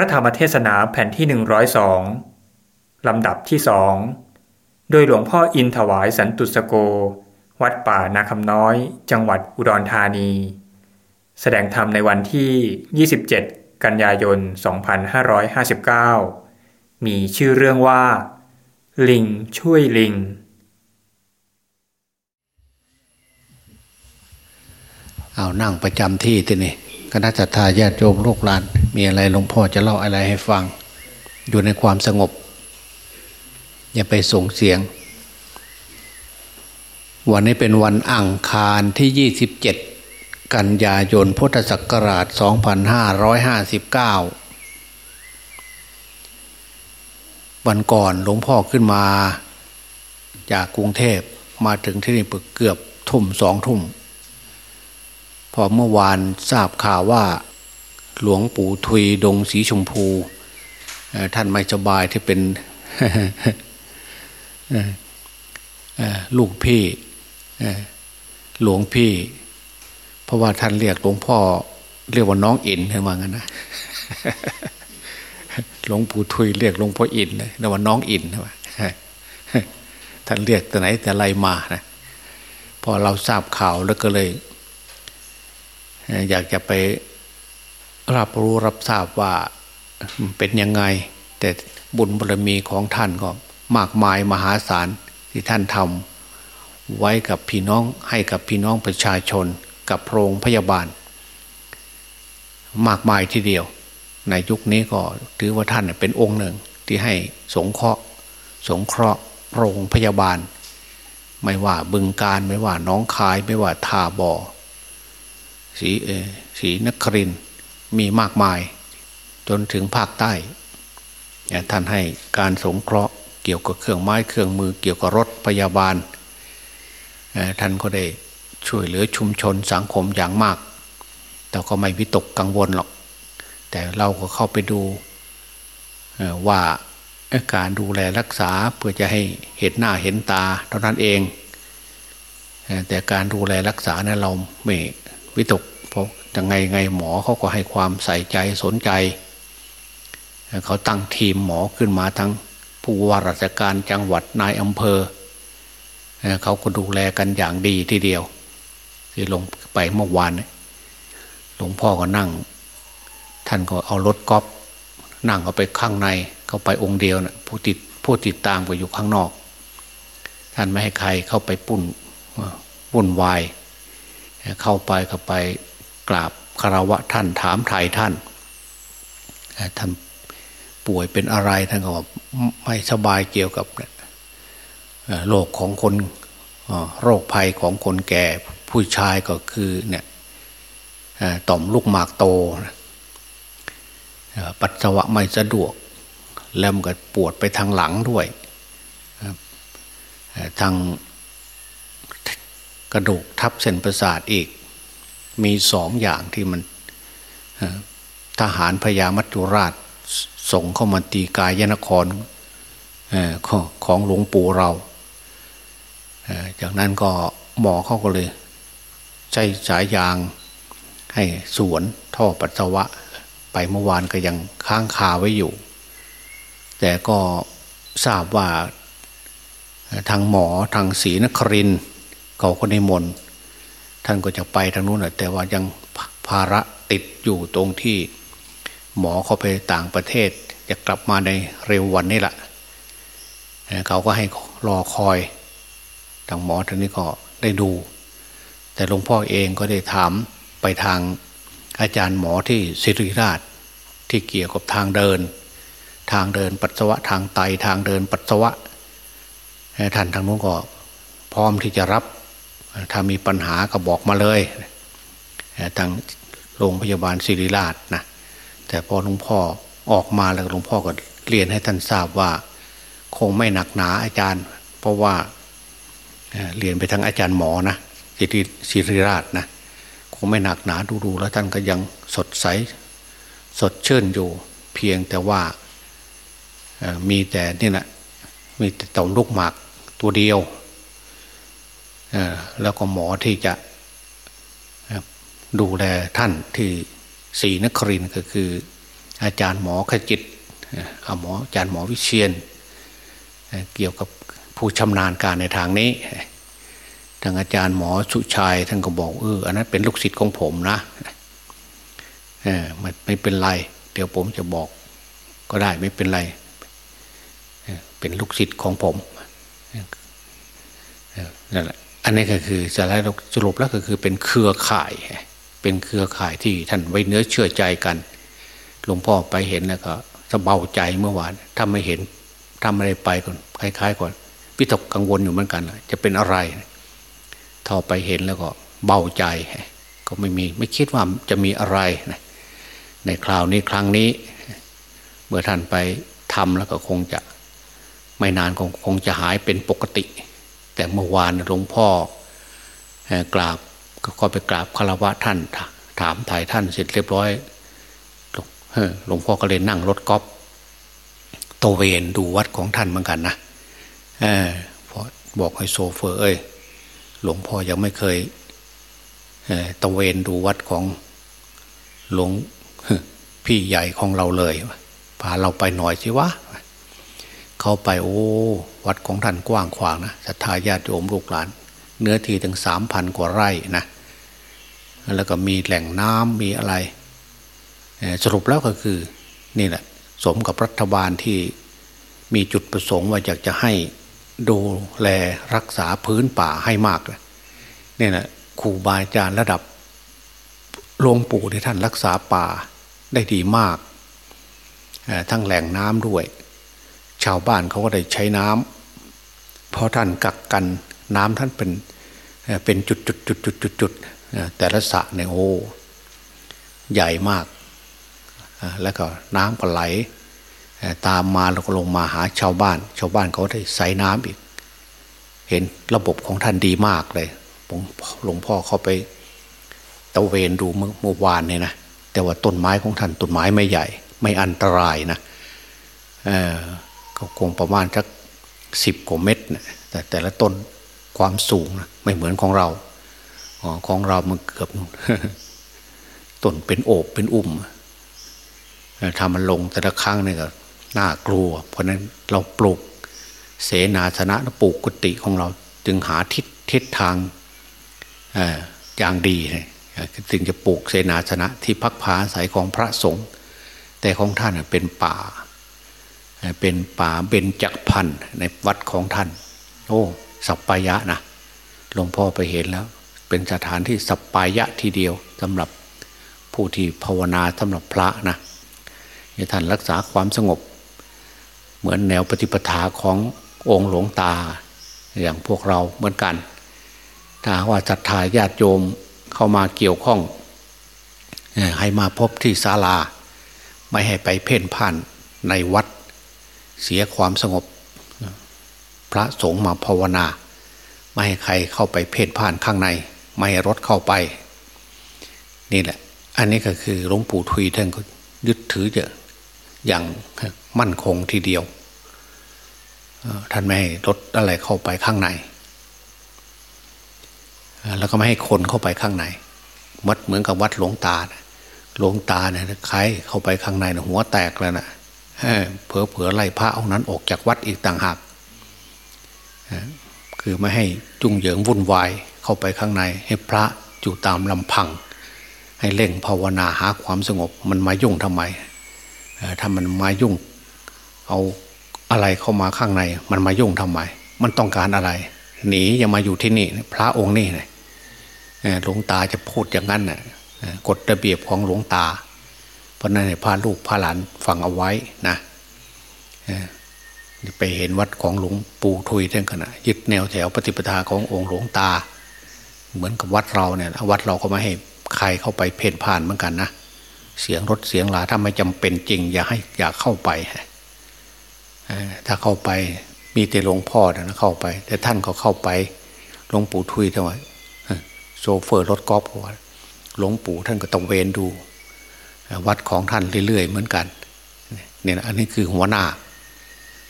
ระธรรมเทศนาแผ่นที่ 102 ลำดับที่สองโดยหลวงพ่ออินถวายสันตุสโก วัดป่านาคำน้อย จังหวัดอุดรธานี แสดงธรรมในวันที่ 27 กันยายน 2559 มีชื่อเรื่องว่า ลิงช่วยลิง เอานั่งประจำที่ที่นี่ คณะทาญาติโยมลูกหลาน มีอะไรหลวงพ่อจะเล่าอะไรให้ฟัง อยู่ในความสงบ อย่าไปส่งเสียง วันนี้เป็นวันอังคารที่ 27 กันยายนพุทธศักราช 2559 วันก่อนหลวงพ่อขึ้นมา จากกรุงเทพมาถึงที่นี่เกือบทุ่มสองทุ่ม พอเมื่อวานทราบข่าวว่า หลวงปู่ทุยดงสีชมพู ท่านไม่สบายที่เป็นลูกพี่หลวงพี่ เพราะว่าท่านเรียกหลวงพ่อ เรียกว่าน้องอินใช่ไหมงั้นนะหลวงปู่ทุยเรียกหลวงพ่ออินเลยเรียกว่าน้องอินใช่ไหมท่านเรียกแต่ไหนแต่ไรมานะพอเราทราบข่าวแล้วก็เลย อยากจะไปรับรู้รับทราบว่าเป็นยังไง แต่บุญบารมีของท่านก็มากมายมหาศาลที่ท่านทำไว้กับพี่น้องให้กับพี่น้องประชาชนกับโรงพยาบาล มากมายทีเดียว ในยุคนี้ก็ถือว่าท่านเป็นองค์หนึ่งที่ให้สงเคราะห์สงเคราะห์โรงพยาบาล ไม่ว่าบึงการไม่ว่าน้องคายไม่ว่าทาบอ่อ สีเอสีนครินมีมากมาย จนถึงภาคใต้ท่านให้การสงเคราะห์เกี่ยวกับเครื่องไม้เครื่องมือเกี่ยวกับรถพยาบาล ท่านก็ได้ช่วยเหลือชุมชนสังคมอย่างมาก แต่ก็ไม่วิตกกังวลหรอก แต่เราก็เข้าไปดูว่าการดูแลรักษาเพื่อจะให้เห็นหน้าเห็นตาเท่านั้นเอง แต่การดูแลรักษาเนี่ยเราไม่วิตก เพราะยังไงไงหมอเขาก็ให้ความใส่ใจสนใจ เขาตั้งทีมหมอขึ้นมาทั้งผู้ว่าราชการจังหวัดนายอำเภอ เขาก็ดูแลกันอย่างดีทีเดียว ที่ลงไปเมื่อวานหลวงพ่อก็นั่ง ท่านก็เอารถก๊อฟนั่งเข้าไปข้างในเข้าไปองค์เดียวนะผู้ติดผู้ติดตามก็อยู่ข้างนอก ท่านไม่ให้ใครเข้าไปปุ่นวุ่นวายเข้าไปเข้าไป กราบคารวะท่านถามไทยท่านท่านป่วยเป็นอะไรท่านก็บอกไม่สบายเกี่ยวกับโรคของคนโรคภัยของคนแก่ผู้ชายก็คือเนี่ยต่อมลูกหมากโต ปัสสาวะไม่สะดวก แล้วมันก็ปวดไปทางหลังด้วย ทางกระดูกทับเส้นประสาทอีก มีสองอย่างที่มันทหารพญามัจจุราชส่งเข้ามาตีกายยนครของหลวงปู่เรา จากนั้นก็หมอเขาก็เลย ใช้สายยางให้สวนท่อปัสสาวะ ไปเมื่อวานก็ยังค้างคาไว้อยู่ แต่ก็ทราบว่าทางหมอทางศรีนครินเขาก็ในมน ท่านก็จะไปทางนู้นแต่ว่ายังภาระติดอยู่ตรงที่หมอเขาไปต่างประเทศ จะกลับมาในเร็ววันนี้แหละเขาก็ให้รอคอยทางหมอท่านนี้ก็ได้ดู แต่หลวงพ่อเองก็ได้ถามไปทางอาจารย์หมอที่ศิริราชที่เกี่ยวกับทางเดิน ทางเดินปัสสาวะทางไตทางเดินปัสสาวะท่านทางนู้นก็พร้อมที่จะรับ ถ้ามีปัญหาก็บอกมาเลยทางโรงพยาบาลศิริราชนะแต่พอหลวงพ่อออกมาแล้วหลวงพ่อก็เรียนให้ท่านทราบว่า คงไม่หนักหนาอาจารย์ เพราะว่าเรียนไปทางอาจารย์หมอนะศิริราชนะคงไม่หนักหนาดูๆแล้วท่านก็ยังสดใส สดชื่นอยู่เพียงแต่ว่ามีแต่นี่แหละมีแต่ต่อมลูกหมากตัวเดียว แล้วก็หมอที่จะดูแลท่านที่ศรีนครินก็คือ อาจารย์หมอขจิตอาหมออาจารย์หมอวิเชียนเกี่ยวกับผู้ชำนาญการในทางนี้ทางอาจารย์หมอสุชัยท่านก็บอกเอออันนั้นเป็นลูกศิษย์ของผมนะเออไม่ไม่เป็นไร เดี๋ยวผมจะบอก ก็ได้ไม่เป็นไรเป็นลูกศิษย์ของผมนั่นแหละ อันนี้ก็คือจะแล้วสรุปแล้วก็คือเป็นเครือข่าย เป็นเครือข่ายที่ท่านไว้เนื้อเชื่อใจกัน หลวงพ่อไปเห็นแล้วก็สบาใจเมื่อวานถ้าไม่เห็นทำอะไรไปก่อนคล้ายๆก่อนพิตกกังวลอยู่เหมือนกันจะเป็นอะไรถ้าไปเห็นแล้วก็เบาใจ ก็ไม่มีไม่คิดว่าจะมีอะไรในคราวนี้ครั้งนี้ เมื่อท่านไปทำแล้วก็คงจะ ไม่นานคงคงจะหายเป็นปกติ แต่เมื่อวานหลวงพ่อกราบก็ไปกราบคารวะท่าน ถามถ่ายท่านเสร็จเรียบร้อยหลวงพ่อก็เลยนั่งรถก๊อฟตเวนดูวัดของท่านเหมือนกันนะอพอบอกให้โซเฟอร์ เอ้ยหลวงพ่อยังไม่เคยตะเวนดูวัดของหลวงพี่ใหญ่ของเราเลยพาเราไปหน่อยสิวะ เข้าไปโอ้ วัดของท่านกว้างขวางนะศรัทธาญาติโยมลูกหลาน เนื้อที่ถึงสามพันกว่าไร่นะแล้วก็มีแหล่งน้ำมีอะไร สรุปแล้วก็คือนี่แหละสมกับรัฐบาลที่มีจุดประสงค์ว่าอยากจะให้ดูแลรักษาพื้นป่าให้มากเนี่ยนะครูบาอาจารย์ระดับหลวงปู่ที่ท่านรักษาป่าได้ดีมาก ทั้งแหล่งน้ำด้วย ชาวบ้านเขาก็ได้ใช้น้ำเพราะท่านกักกันน้ำท่านเป็นเป็นจุดจุดจุดจุดจุดจุดแต่ละสระเนี่ยโอ้ใหญ่มาก แล้วก็น้ำก็ไหล ตามมาแล้วก็ลงมาหาชาวบ้าน ชาวบ้านเขาได้ใส่น้ำอีก เห็นระบบของท่านดีมากเลยหลวงพ่อเข้าไปตะเวนดูเมื่อวานเนี่ยนะแต่ว่าต้นไม้ของท่านต้นไม้ไม่ใหญ่ ไม่อันตรายนะเออ ก็คงประมาณสักสิบกว่าเมตรนะแต่แต่ละต้นความสูงนะไม่เหมือนของเราของเรามันเกือบต้นเป็นโอบเป็นอุ่มถ้ามันลงแต่ละครั้งเนี่ยก็น่ากลัว เพราะนั้นเราปลูกเสนาสนะปลูกกุฏิของเรา จึงหาทิศทิศทางอย่างดีจึงจะปลูกเสนาสนะที่พักผาสายของพระสงฆ์แต่ของท่านเป็นป่า เป็นป่าเบญจพันธ์ในวัดของท่าน โอ้สัปปายะนะหลวงพ่อไปเห็นแล้ว เป็นสถานที่สัปปายะทีเดียวสำหรับผู้ที่ภาวนาสำหรับพระนะท่านรักษาความสงบ เหมือนแนวปฏิปทาขององค์หลวงตา อย่างพวกเราเหมือนกัน ถ้าว่าศรัทธาญาติโยมเข้ามาเกี่ยวข้อง ให้มาพบที่ศาลา ไม่ให้ไปเพ่นพ่านในวัด เสียความสงบ พระสงฆ์มาภาวนา ไม่ให้ใครเข้าไปเพ่นพ่านข้างใน ไม่ให้รถเข้าไป นี่แหละ อันนี้ก็คือหลวงปู่ทุยท่านก็ยึดถือจะอย่างมั่นคงทีเดียว ท่านไม่ให้รถอะไรเข้าไปข้างใน แล้วก็ไม่ให้คนเข้าไปข้างในวัดเหมือนกับวัดหลวงตาหลวงตาเนี่ยใครเข้าไปข้างในหัวแตกแล้วนะ เผลอเผลอไล่พระองค์นั้นออกจากวัดอีกต่างหากคือไม่ให้จุงเหยิงวุ่นวายเข้าไปข้างใน ให้พระอยู่ตามลำพัง ให้เล่งภาวนาหาความสงบ มันมายุ่งทำไมถ้ามันมายุ่ง เอาอะไรเข้ามาข้างใน มันมายุ่งทำไม มันต้องการอะไร หนีอย่ามาอยู่ที่นี่ พระองค์นี่หลวงตาจะพูดอย่างนั้นนะกฎระเบียบของหลวงตา เพราะนั้นพาลูกพาหลานฟังเอาไว้นะไปเห็นวัดของหลวงปู่ทุยท่านขณะยึดแนวแถวปฏิปทาขององค์หลวงตา เหมือนกับวัดเราเนี่ยวัดเราก็ไม่ให้ใครเข้าไปเพ่นพ่านเหมือนกันนะเสียงรถเสียงลาถ้าไม่จำเป็นจริง อย่าให้อย่าเข้าไปถ้าเข้าไปมีแต่หลวงพ่อนะเข้าไป แต่ท่านเขาเข้าไปหลวงปู่ทุยทำไมโซเฟอร์รถกอล์ฟหลวงปู่ท่านก็ต้องเวนดู วัดของท่านเรื่อยๆเหมือนกันเนี่ยอันนี้คือหัวหน้า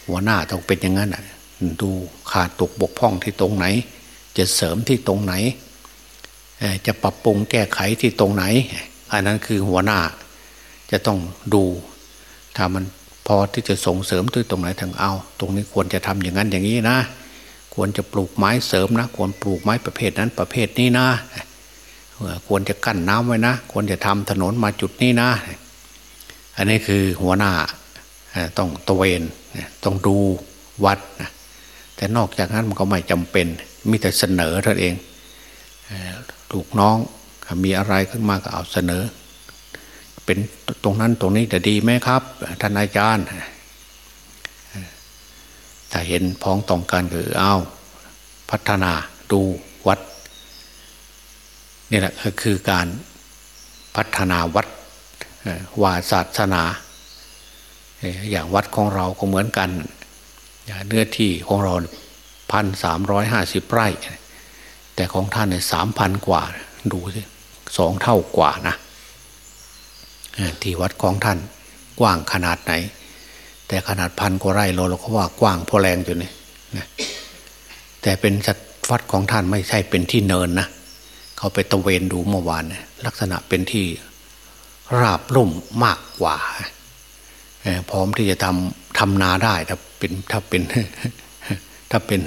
หัวหน้าต้องเป็นอย่างนั้นดูขาดตกบกพร่องที่ตรงไหน จะเสริมที่ตรงไหน จะปรับปรุงแก้ไขที่ตรงไหน อันนั้นคือหัวหน้าจะต้องดูถ้ามันพอที่จะส่งเสริมตัวตรงไหนทางเอา ตรงนี้ควรจะทำอย่างนั้นอย่างนี้นะ ควรจะปลูกไม้เสริมนะ ควรปลูกไม้ประเภทนั้นประเภทนี้นะ ควรจะกั้นน้ำไว้นะ ควรจะทำถนนมาจุดนี้นะ อันนี้คือหัวหน้าต้องตะเวนต้องดูวัดนะแต่นอกจากนั้นมันก็ไม่จำเป็น มีแต่เสนอเท่านเองลูกน้องมีอะไรขึ้นมาก็เอาเสนอ เป็นตรงนั้นตรงนี้จะดีไหมครับ ท่านอาจารย์ ถ้าเห็นพ้องต้องกันคือเอาพัฒนาดูวัด นี่แหละคือการพัฒนาวัดวาศาสนา อย่างวัดของเราก็เหมือนกันเนื้อที่ของเราพันสามร้อยห้าสิบไร่ แต่ของท่านเนี่ยสามพันกว่า ดูสิสองเท่ากว่านะที่วัดของท่านกว้างขนาดไหน แต่ขนาดพันกว่าไร่เราเราก็ว่ากว้างพอแรงอยู่นี่แต่เป็นวัดของท่านไม่ใช่เป็นที่เนินนะ เขาไปตะเวนดูเมื่อวานนะลักษณะเป็นที่ราบลุ่มมากกว่าพร้อมที่จะทำทำนาได้ถ้าเป็นถ้าเป็นถ้าเป็น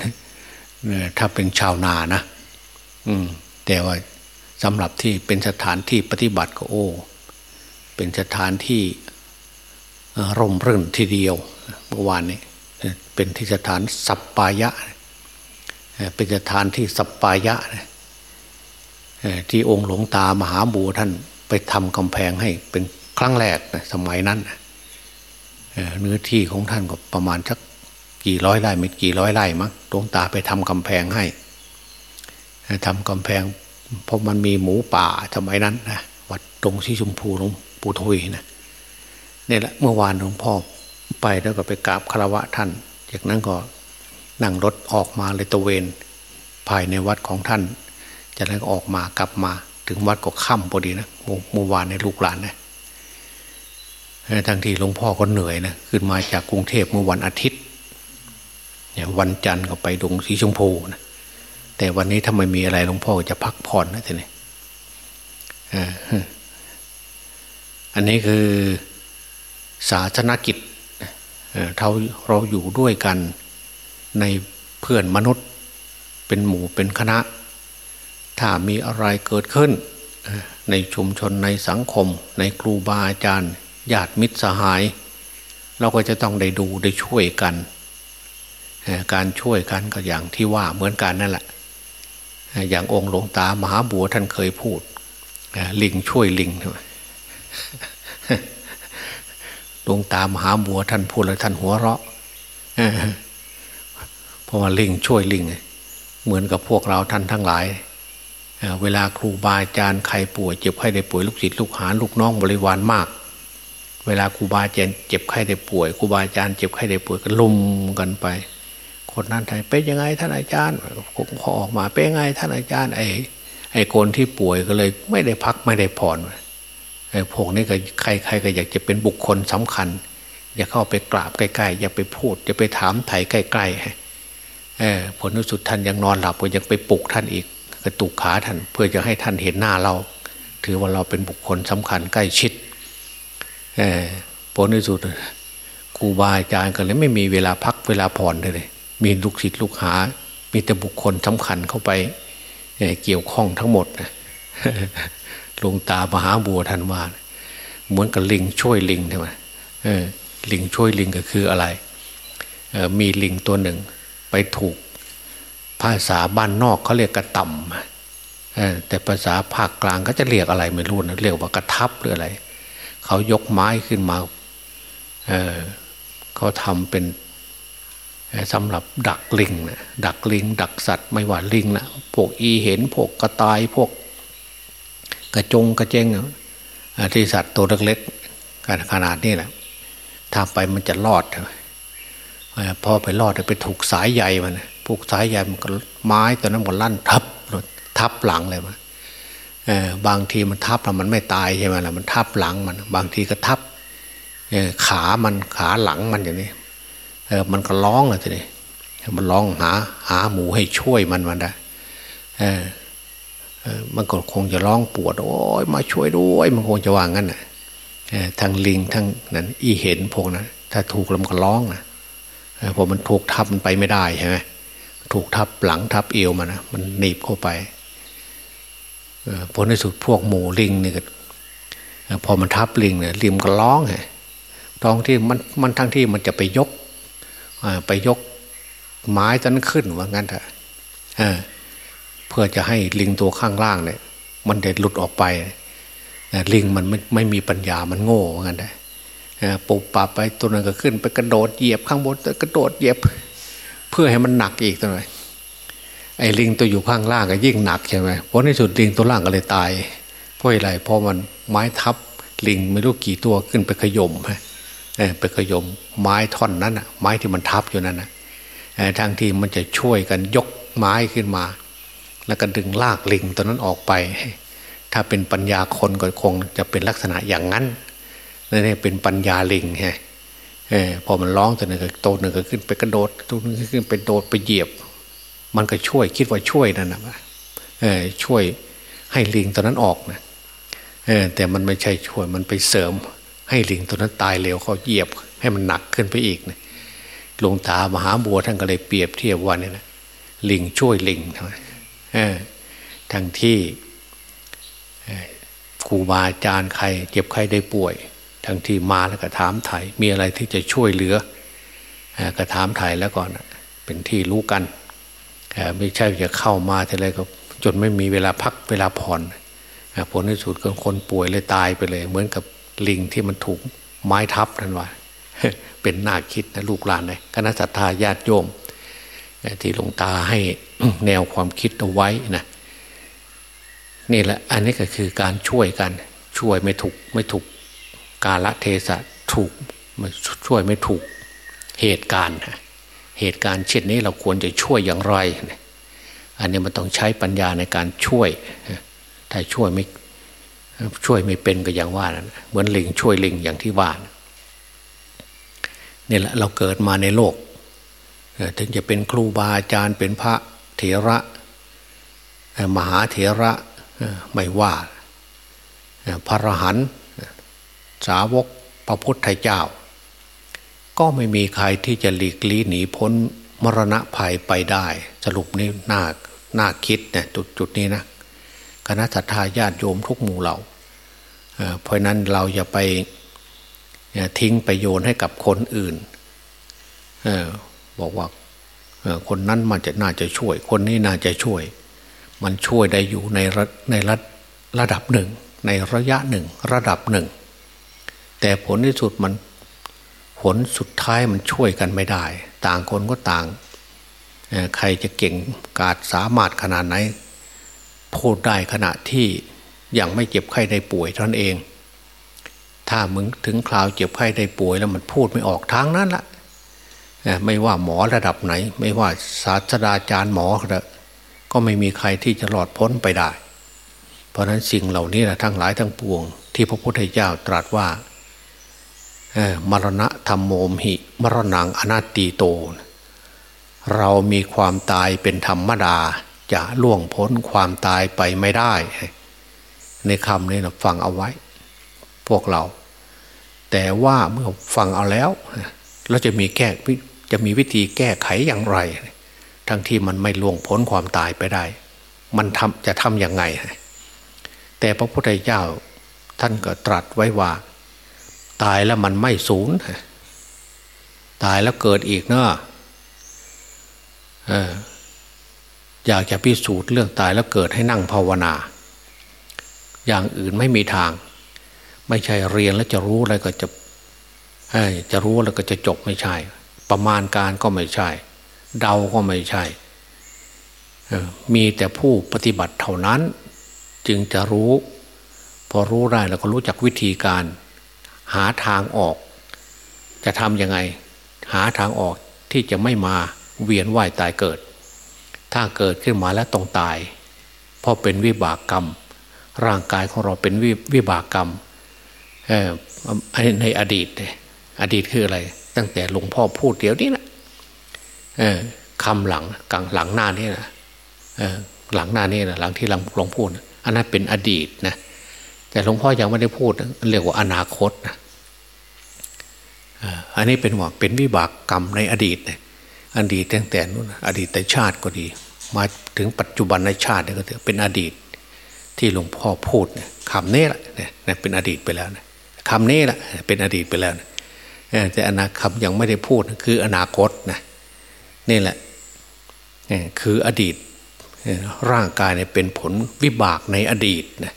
ถ้าเป็นชาวนานะ อืม แต่ว่าสำหรับที่เป็นสถานที่ปฏิบัติก็โอ้ เป็นสถานที่ร่มรื่นทีเดียวเมื่อวานนี้เป็นที่สถานสัปปายะ เป็นสถานที่สัปปายะ ที่องค์หลวงตามหาบูท่านไปทำกำแพงให้เป็นครั้งแรกสมัยนั้นเนื้อที่ของท่านก็ประมาณสักกี่ร้อยไร่ไม่กี่ร้อยไร่มั้งหลวงตาไปทำกำแพงให้ทำกำแพงเพราะมันมีหมูป่าสมัยนั้นนะวัดตรงที่ชมพูหลวงปู่ทวีนะนี่แหละเมื่อวานหลวงพ่อไปแล้วก็ไปกราบคารวะท่าน จากนั้นก็นั่งรถออกมาเลยตะเวนภายในวัดของท่าน จากนั้นก็ออกมากลับมาถึงวัดก็ค่ำพอดีนะเมื่อวานในลูกหลานนะทั้งที่หลวงพ่อก็เหนื่อยนะขึ้นมาจากกรุงเทพเมื่อวันอาทิตย์เนี่ยวันจันทร์ก็ไปดงสีชมพูนะแต่วันนี้ถ้าไม่มีอะไรหลวงพ่อจะพักผ่อนนะทีนี้อันนี้คือศาสนกิจเราเราอยู่ด้วยกันในเพื่อนมนุษย์เป็นหมู่เป็นคณะ ถ้ามีอะไรเกิดขึ้น ในชุมชนในสังคม ในครูบาอาจารย์ญาติมิตรสหาย เราก็จะต้องได้ดูได้ช่วยกัน การช่วยกันก็อย่างที่ว่าเหมือนกันนั่นแหละ อย่างองค์หลวงตามหาบัวท่านเคยพูด ลิงช่วยลิงหลวงตามหาบัวท่านพูดแล้วท่านหัวเราะเพราะว่าลิงช่วยลิงเหมือนกับพวกเราท่านทั้งหลาย เวลาครูบาอาจารย์ใครป่วยเจ็บไข้ได้ป่วยลูกศิษย์ลูกหาลูกน้องบริวารมาก เวลาครูบาอาจารย์เจ็บไข้ได้ป่วยครูบาอาจารย์เจ็บไข้ได้ป่วยก็ลุมกันไป คนนั้นไทยเป็นยังไงท่านอาจารย์พอออกมาเป็นยังไงท่านอาจารย์ไอ้ไอ้คนที่ป่วยก็เลยไม่ได้พักไม่ได้ผ่อนไอ้พวกนี้ก็ใครๆก็อยากจะเป็นบุคคลสำคัญ อย่าเข้าไปกราบใกล้ๆอย่าไปพูดอย่าไปถามไถ่ใกล้ๆเออผลที่สุดท่านยังนอนหลับก็ยังไปปลุกท่านอีก กระตุกขาท่านเพื่อจะให้ท่านเห็นหน้าเรา ถือว่าเราเป็นบุคคลสำคัญใกล้ชิดเออผลที่สุดครูบาอาจารย์ก็เลยไม่มีเวลาพักเวลาผ่อนเลย มีลูกศิษย์ลูกหา มีแต่บุคคลสำคัญเข้าไปเกี่ยวข้องทั้งหมดลงตามหาบัวทันว่าเหมือนกับลิงช่วยลิงใช่ไหมลิงช่วยลิงก็คืออะไรมีลิงตัวหนึ่ง ไปถูก ภาษาบ้านนอกเขาเรียกกระต่ำแต่ภาษาภาคกลางก็จะเรียกอะไรไม่รู้นะเรียกว่ากระทับหรืออะไรเขายกไม้ขึ้นมาเเขาทำเป็นสำหรับดักลิงนะดักลิง ดักสัตว์ไม่ว่าลิงนะพวกอีเห็นพวกกระต่ายพวก กระจงกระเจงที่สัตว์ตัวเล็กๆขนาดนี้แหละทาไปมันจะรอดพอไปรอดไปถูกสายใยมัน พวกสายใยมันก็ไม้ตัวนั้นมันลั่นทับทับหลังเลยมันบางทีมันทับแล้วมันไม่ตายใช่ไหมล่ะมันทับหลังมัน บางทีก็ทับขามันขาหลังมันอย่างนี้เออมันก็ร้องเลยทีนี้มันร้องหาหาหมูให้ช่วยมันมันได้เออมันก็คงจะร้องปวด โอ้ยมาช่วยด้วย มันคงจะว่างั้นนะทั้งลิงทั้งนั้น อีเห็นพวกนะถ้าถูกลำก็ร้องนะพอมันถูกทับมันไปไม่ได้ใช่ไหม ถูกทับหลังทับเอวมันนะมันหนีบเข้าไปผลในสุดพวกหมูลิงเนี่ยพอมันทับลิงเนี่ยลิมก็ร้องไงร้องที่มันมันทั้งที่มันจะไปยกไปยกไม้ตันขึ้นว่างั้นเถอะเพื่อจะให้ลิงตัวข้างล่างเนี่ย มันเด็ดหลุดออกไปลิงมันไม่ไม่มีปัญญามันโง่ว่างั้นเถอะปุบปับไปตัวนั้นก็ขึ้นไปกระโดดเหยียบข้างบนกระโดดเหยียบ เพื่อให้มันหนักอีกตัวหน่อยไอ้ลิงตัวอยู่ข้างล่างก็ยิ่งหนักใช่ไหมเพราะในสุดลิงตัวล่างก็เลยตาย เพราะอะไรเพราะมันไม้ทับลิงไม่รู้กี่ตัวขึ้นไปขยมฮะไปขยมไม้ท่อนนั้นอะ ไม้ที่มันทับอยู่นั่นอะทางที่มันจะช่วยกันยกไม้ขึ้นมา แล้วก็ดึงลากลิงตัวนั้นออกไป ถ้าเป็นปัญญาคนก็คงจะเป็นลักษณะอย่างนั้นนี่เป็นปัญญาลิงไงพอมันร้องตัวหนึ่งก็โตหนึ่งก็ขึ้นไปกระโดดตัวนึงขึ้นไปโดดไปเหยียบ มันก็ช่วยคิดว่าช่วยนั่นนะช่วยให้ลิงตัวนั้นออกนะแต่มันไม่ใช่ช่วยมันไปเสริม ให้ลิงตัวนั้นตายเร็วเขาเหยียบ ให้มันหนักขึ้นไปอีกนะหลวงตามหาบัวท่านก็เลยเปรียบเทียบว่านี่นะลิงช่วยลิงทั้งที่ครูบาอาจารย์ใครเจ็บใครได้ป่วย ทั้งที่มาแล้วก็ถามไถ่มีอะไรที่จะช่วยเหลือก็ถามไถ่แล้วก่อนเป็นที่รู้กันไม่ใช่จะเข้ามาทีไรก็จนไม่มีเวลาพักเวลาผ่อนผลที่สุดก็คนป่วยเลยตายไปเลย เหมือนกับลิงที่มันถูกไม้ทับนั่นว่าเป็นน่าคิดนะลูกหลานเลยคณะสัตยาญาติโยม ที่หลวงตาให้แนวความคิดเอาไว้นะนี่แหละอันนี้ก็คือการช่วยกันช่วยไม่ถูกไม่ถูก กาละเทศะถูกช่วยไม่ถูกเหตุการณ์ เหตุการณ์เช่นนี้เราควรจะช่วยอย่างไร อันนี้มันต้องใช้ปัญญาในการช่วย ถ้าช่วยไม่ช่วยไม่เป็นก็อย่างว่านะเหมือนลิงช่วยลิงอย่างที่ว่านี่แหละเราเกิดมาในโลก ถึงจะเป็นครูบาอาจารย์เป็นพระเถระ มหาเถระไม่ว่า พระรหัน สาวกพระพุทธเจ้า ก็ไม่มีใครที่จะหลีกลี่หนีพ้นมรณะภัยไปได้ สรุปนี่น่าน่าคิดเนี่ยจุดจุดนี้นะคณะสัตยาญาติโยมทุกหมู่เหล่าเพราะนั้นเราอย่าไปทิ้งไปโยนให้กับคนอื่นอบอกว่าคนนั้นมันจะน่าจะช่วย คนนี้น่าจะช่วย มันช่วยได้อยู่ในระในระระดับหนึ่ง ในระยะหนึ่ง ระดับหนึ่ง แต่ผลที่สุดมันผลสุดท้ายมันช่วยกันไม่ได้ ต่างคนก็ต่าง ใครจะเก่งกาจสามารถขนาดไหน พูดได้ขณะที่ยังไม่เจ็บไข้ได้ป่วยท่านเอง ถ้ามึงถึงคราวเจ็บไข้ได้ป่วยแล้วมันพูดไม่ออกทางนั้นละไม่ว่าหมอระดับไหน ไม่ว่าศาสตราจารย์หมอก็ไม่มีใครที่จะหลอดพ้นไปได้ เพราะนั้นสิ่งเหล่านี้นะทั้งหลายทั้งปวง ที่พระพุทธเจ้าตรัสว่า มรณะธรรมโมมหิ มรณังอนัตตีโต เรามีความตายเป็นธรรมดา จะล่วงพ้นความตายไปไม่ได้ ในคำนี้นะฟังเอาไว้ พวกเรา แต่ว่าเมื่อฟังเอาแล้ว เราจะมีแก้จะมีวิธีแก้ไขอย่างไร ทั้งที่มันไม่ล่วงพ้นความตายไปได้ มันทำจะทำอยังไง แต่พระพุทธเจ้าท่านก็ตรัสไว้ว่า ตายแล้วมันไม่สูญตายแล้วเกิดอีกเนาะอยากจะพิสูจน์เรื่องตายแล้วเกิดให้นั่งภาวนา อย่างอื่นไม่มีทาง ไม่ใช่เรียนแล้วจะรู้อะไรก็จะจะรู้แล้วก็จะจบไม่ใช่ ประมาณการก็ไม่ใช่ เดาก็ไม่ใช่ มีแต่ผู้ปฏิบัติเท่านั้น จึงจะรู้ พอรู้ได้แล้วก็รู้จักวิธีการ หาทางออก จะทำยังไง หาทางออกที่จะไม่มาเวียนว่ายตายเกิด ถ้าเกิดขึ้นมาแล้วต้องตาย เพราะเป็นวิบากกรรม ร่างกายของเราเป็นวิวิบากกรรมในอดีต อดีตคืออะไร ตั้งแต่หลวงพ่อพูดเดี๋ยวนี้นะคำหลังกลางหลังหน้านี่นะหลังหน้านี่นะหลังที่หลวงพูดอันนั้นเป็นอดีตนะ แต่หลวงพ่อยังไม่ได้พูดเรียกว่าอนาคตนะอันนี้เป็นว่าเป็นวิบากกรรมในอดีตเนี่ยอดีตตั้งแต่นู้นอดีตแต่ชาติก็ดี มาถึงปัจจุบันในชาติก็ถือเป็นอดีตที่หลวงพ่อพูดเนี่ยคำนี้แหละเนี่ยเป็นอดีตไปแล้วนะคำนี้แหละเป็นอดีตไปแล้วนะแต่อนาคตยังไม่ได้พูดคืออนาคตนะนี่แหละคืออดีตร่างกายเนี่ยเป็นผลวิบากในอดีตนะ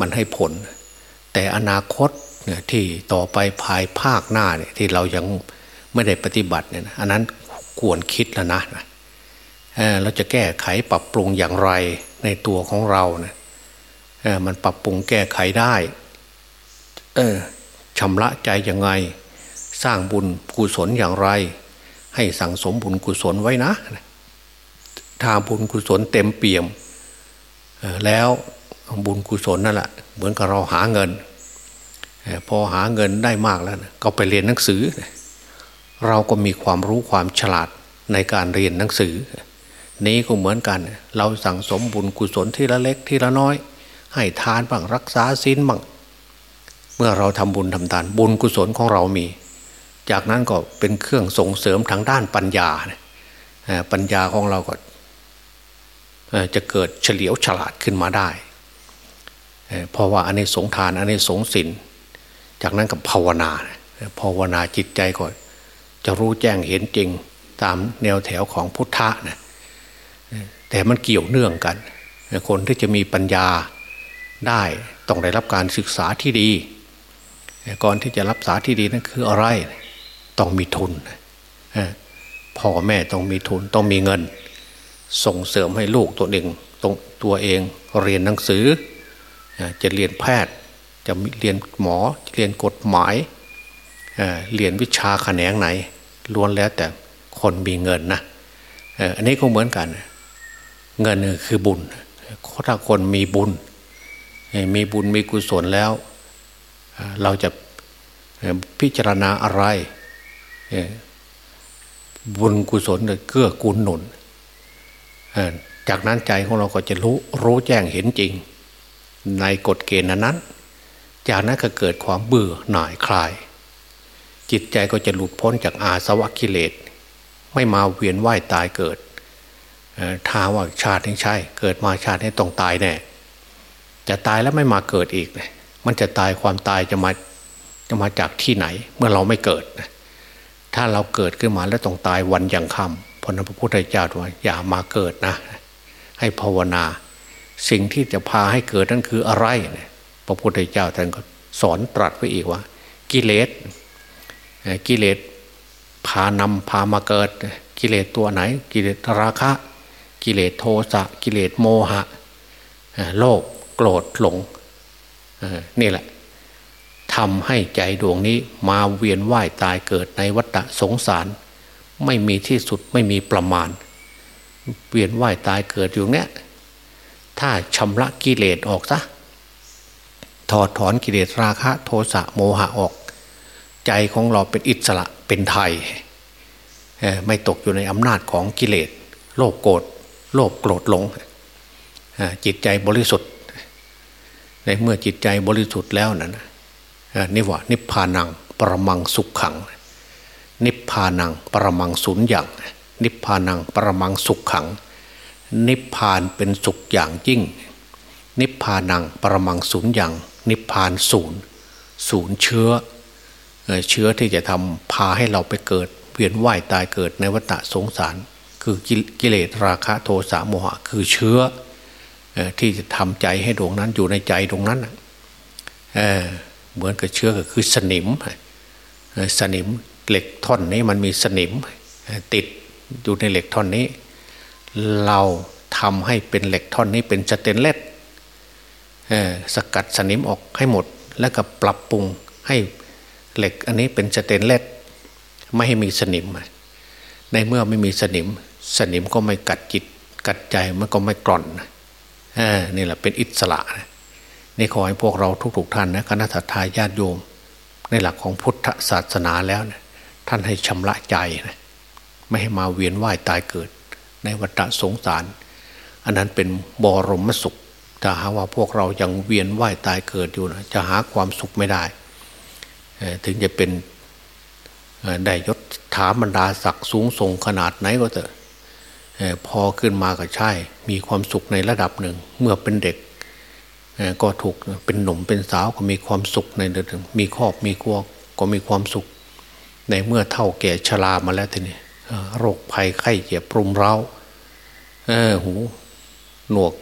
มันให้ผล แต่อนาคตเนี่ยที่ต่อไปภายภาคหน้าเนี่ยที่เรายังไม่ได้ปฏิบัติเนี่ยอันนั้นควรคิดแล้วนะเราจะแก้ไขปรับปรุงอย่างไรในตัวของเราเนี่ยมันปรับปรุงแก้ไขได้ชำระใจยังไง สร้างบุญกุศลอย่างไร ให้สั่งสมบุญกุศลไว้นะถ้าบุญกุศลเต็มเปี่ยมแล้ว บุญกุศลนั่นแหละเหมือนกับเราหาเงิน พอหาเงินได้มากแล้วก็ไปเรียนหนังสือ เราก็มีความรู้ความฉลาดในการเรียนหนังสือ นี้ก็เหมือนกัน เราสั่งสมบุญกุศลที่ละเล็กที่ละน้อย ให้ทานบ้างรักษาศีลบ้างเมื่อเราทำบุญทำทาน บุญกุศลของเรามี จากนั้นก็เป็นเครื่องส่งเสริมทางด้านปัญญาปัญญาของเราก็จะเกิดเฉลียวฉลาดขึ้นมาได้ เพราะว่าอันนี้สงทานอันนี้สงสินจากนั้นกับภาวนาภาวนาจิตใจก็จะรู้แจ้งเห็นจริงตามแนวแถวของพุทธะนะแต่มันเกี่ยวเนื่องกัน คนที่จะมีปัญญาได้ต้องได้รับการศึกษาที่ดี ก่อนที่จะรับสาที่ดีนั่นคืออะไรต้องมีทุนพ่อแม่ต้องมีทุนต้องมีเงิน ส่งเสริมให้ลูกตัวเองตรงตัวเองเรียนหนังสือ จะเรียนแพทย์ จะเรียนหมอเรียนกฎหมายเรียนวิชาแขนงไหนล้วนแล้วแต่คนมีเงินนะอันนี้ก็เหมือนกัน เงินคือบุญถ้าคนมีบุญ มีบุญมีกุศลแล้ว เราจะพิจารณาอะไร บุญกุศลเกื้อกูลหนุนจากนั้นใจของเราก็จะรู้รู้แจ้งเห็นจริง ในกฎเกณฑ์นั้น จากนั้นก็เกิดความเบื่อหน่ายคลาย จิตใจก็จะหลุดพ้นจากอาสวะกิเลส ไม่มาเวียนว่ายตายเกิดถ้าว่าชาตินี้ใช่ เกิดมาชาตินี้ต้องตายแน่จะตายแล้วไม่มาเกิดอีก มันจะตายความตายจะมาจะมาจากที่ไหน เมื่อเราไม่เกิด ถ้าเราเกิดขึ้นมาแล้วต้องตายวันยังคำพราะนั้นพระพุทธเจ้าว่าอย่ามาเกิดนะ ให้ภาวนา สิ่งที่จะพาให้เกิดนั่นคืออะไร พระพุทธเจ้าท่านก็สอนตรัสไว้อีกว่า กิเลสกิเลสพานำพามาเกิด กิเลสตัวไหน กิเลสราคะ กิเลสโทสะกิเลสโมหะโลภโกรธหลงนี่แหละทำให้ใจดวงนี้มาเวียนว่ายตายเกิดในวัฏสงสาร ไม่มีที่สุดไม่มีประมาณ เวียนว่ายตายเกิดอยู่เนี้ย ถ้าชำระกิเลสออกซะถอดถอนกิเลสราคะ โทสะโมหะออก ใจของเราเป็นอิสระเป็นไทย ไม่ตกอยู่ในอำนาจของกิเลสโลภโกรธโลภโกรธหลง จิตใจบริสุทธิ์ ในเมื่อจิตใจบริสุทธิ์แล้วนั่นนี่ว่านิพพานังปรมังสุขขัง นิพพานังปรมังสุญญ์อย่างนิพพานังปรมังสุขขัง นิพพานเป็นสุขอย่างยิ่ง นิพพานังปรมังสุญญ์อย่าง นิพพานศูนย์ศูนย์เชื้อ เชื้อที่จะทำพาให้เราไปเกิดเวียนว่ายตายเกิดในวัฏสงสาร คือกิเลสราคะโทสะโมหะ คือเชื้อที่จะทำใจให้ดวงนั้นอยู่ในใจดวงนั้นเเหมือนกับเชื้อก็คือสนิมสนิมเหล็กท่อนนี้มันมีสนิมติดอยู่ในเหล็กท่อนนี้ เราทำให้เป็นเหล็กท่อนนี้เป็นสเตนเลสสกัดสนิมออกให้หมด แล้วก็ปรับปรุงให้เหล็กอันนี้เป็นสเตนเลสไม่ให้มีสนิม ในเมื่อไม่มีสนิม สนิมก็ไม่กัดจิต กัดใจมันก็ไม่กร่อนนี่แหละเป็นอิสระนี่ขอให้พวกเราทุกๆท่านนะคณะทาญาติโยม ในหลักของพุทธศาสนาแล้วนะท่านให้ชำระใจนะไม่ให้มาเวียนว่ายตายเกิด ในวัฏสงสาร อันนั้นเป็นบรมสุขถ้าหาว่าพวกเรายังเวียนว่ายตายเกิดอยู่นะจะหาความสุขไม่ได้ ถึงจะเป็นได้ยศถาบรรดาศักดิ์สูงส่งขนาดไหนก็เถอะพอขึ้นมาก็ใช่ มีความสุขในระดับหนึ่ง เมื่อเป็นเด็กก็ถูกเป็นหนุ่มเป็นสาวก็มีความสุขในระดับหนึ่งมีครอบมีครัวก็มีความสุข ในเมื่อเท่าแก่ชรามาแล้วทีนี้ โรคภัยไข้เจ็บปรุมเร้าหูหนวก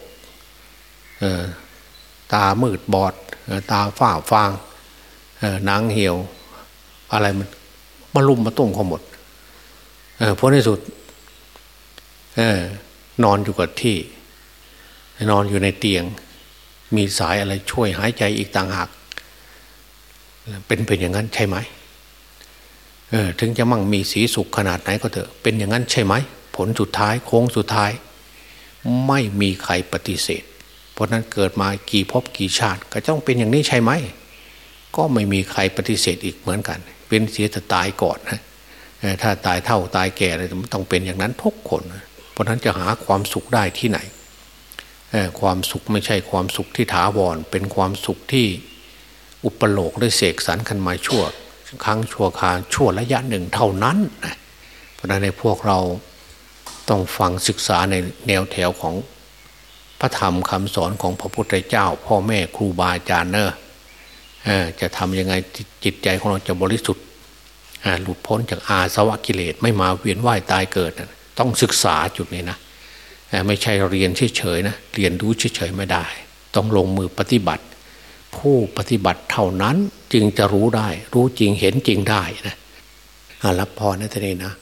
ตามืดบอด ตาฝ้าฟางหนังเหี่ยว อะไรมันมาลุมมาตุ้มเขาหมดเพราะในสุดนอนอยู่กับที่ นอนอยู่ในเตียง มีสายอะไรช่วยหายใจอีกต่างหาก เป็นเป็นอย่างนั้นใช่ไหม ถึงจะมั่งมีสีสุขขนาดไหนก็เถอะเป็นอย่างนั้นใช่ไหม ผลสุดท้ายโค้งสุดท้าย ไม่มีใครปฏิเสธ เพราะนั้นเกิดมากี่ภพกี่ชาติก็ต้องเป็นอย่างนี้ใช่ไหม ก็ไม่มีใครปฏิเสธอีกเหมือนกัน เป็นเสียแต่ตายก่อนนะถ้าตายเท่าตายแก่อะไรต้องเป็นอย่างนั้นทุกคน เพราะนั้นจะหาความสุขได้ที่ไหนความสุขไม่ใช่ความสุขที่ถาวร เป็นความสุขที่อุปโลกได้เสกสรรคันมาชั่ว ครั้งชั่วคาชั่วระยะหนึ่งเท่านั้น เพราะนั้นในพวกเราต้องฟังศึกษาในแนวแถวของพระธรรมคำสอนของพระพุทธเจ้า พ่อแม่ครูบาอาจารย์เนอะจะทำยังไงจิตใจของเราจะบริสุทธิ์หลุดพ้นจากอาสวะกิเลสไม่มาเวียนว่ายตายเกิด ต้องศึกษาจุดนี้นะไม่ใช่เรียนเฉยๆนะเรียนรู้เฉยๆไม่ได้ ต้องลงมือปฏิบัติ ผู้ปฏิบัติเท่านั้นจึงจะรู้ได้ รู้จริงเห็นจริงได้นะรับพรนะท่านเองนะ